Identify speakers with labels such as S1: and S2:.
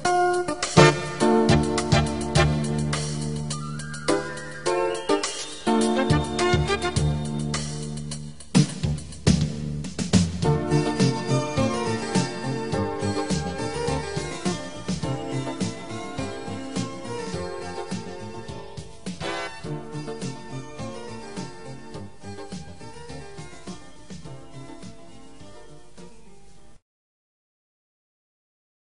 S1: Música